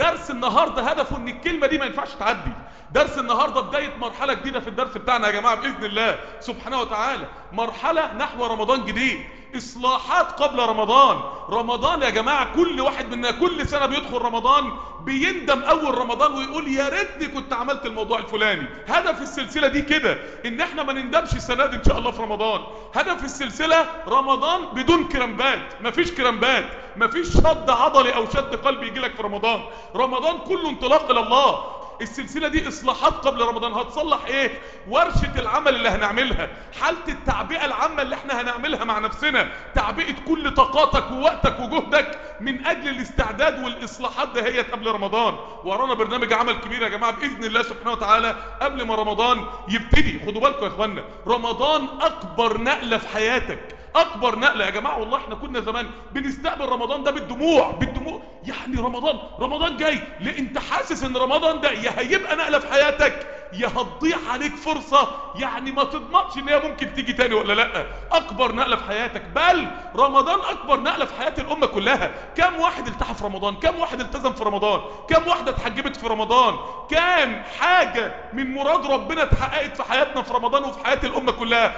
درس النهارده هدفه إن الكلمة دي ما ينفعش تعدي. درس النهارده بداية مرحلة جديدة في الدرس بتاعنا يا جماعة بإذن الله. سبحانه وتعالى. مرحلة نحو رمضان جديد. إصلاحات قبل رمضان. رمضان يا جماعة كل واحد منا كل سنة بيدخل رمضان بيندم أول رمضان ويقول يا ريتني كنت عملت الموضوع الفلاني. هدف السلسلة دي كده إن إحنا ما نندمش السنة دي إن شاء الله في رمضان. هدف السلسلة رمضان بدون كرامبات. مفيش كرامبات. مفيش شد عضلي أو شد قلبي يجي لك في رمضان. رمضان كله انطلاق إلى الله. السلسلة دي إصلاحات قبل رمضان هتصلح إيه؟ ورشة العمل اللي هنعملها حالة التعبئة العامة اللي إحنا هنعملها مع نفسنا تعبئة كل طاقاتك ووقتك وجهدك من أجل الاستعداد والإصلاحات دهيت قبل رمضان. ورانا برنامج عمل كبير يا جماعة بإذن الله سبحانه وتعالى قبل ما رمضان يبتدي. خدوا بالكم يا اخوانا رمضان أكبر نقلة في حياتك. أكبر نقلة يا جماعة والله إحنا كنا زمان بنستقبل رمضان ده بالدموع بالدموع. يعني رمضان رمضان جاي ليه أنت حاسس إن رمضان ده يا هيبقى نقلة في حياتك. يا هتضيع عليك فرصة. يعني ما تضمنش إن هي ممكن تيجي تاني ولا لأ. أكبر نقلة في حياتك. بل رمضان أكبر نقلة في حياة الأمة كلها. كم واحد التحى في رمضان؟ كم واحد التزم في رمضان؟ كم واحدة اتحجبت في رمضان؟ كام حاجة من مراد ربنا اتحققت في حياتنا في رمضان وفي حياة الأمة كلها.